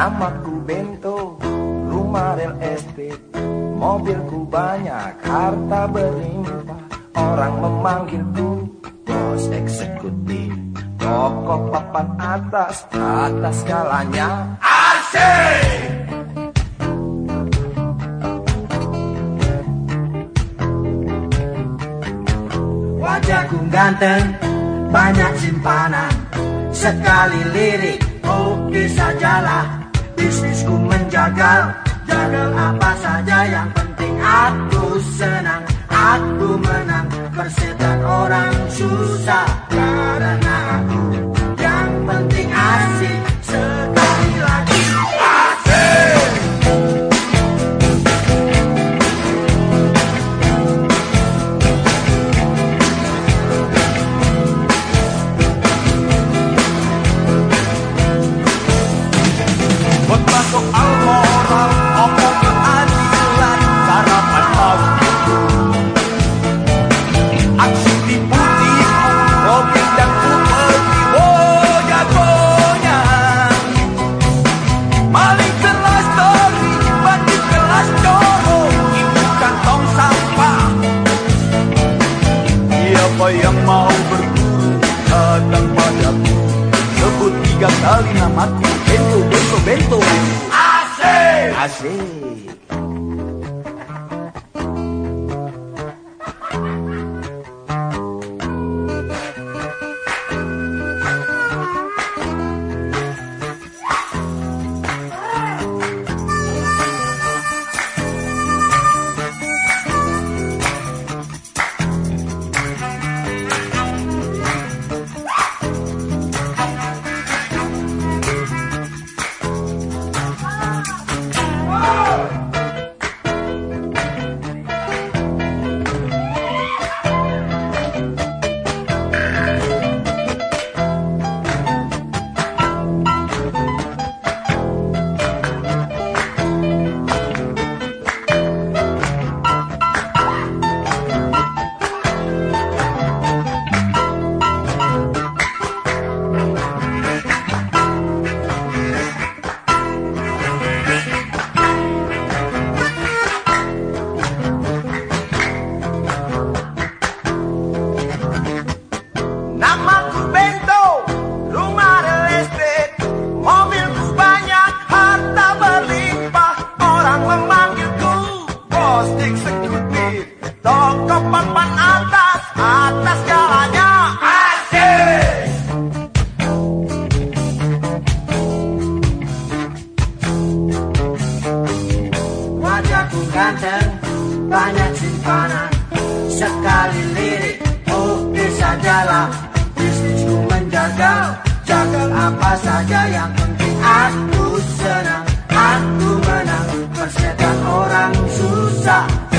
Namaku Bento, rumah real estate. Mobilku banyak, harta berlimpah. Orang memanggilku bos eksekutif. Toko papan atas, atas skalanya. Asik! Wajahku ganteng, banyak simpanan. Sekali lirik, oke sajalah Bisnisku menjagal, jagal apa saja Yang penting aku senang, aku menang. Persetan orang susah karena yang mau berguru, datang padaku. Sebut tiga kali namaku, bento, bento, bento. Asik! Asik. ganteng Banyak simpanan Sekali lirik Oh bisa jalan. Bisnisku menjaga Jaga apa saja yang penting. Aku senang Aku menang. Persetan orang susah.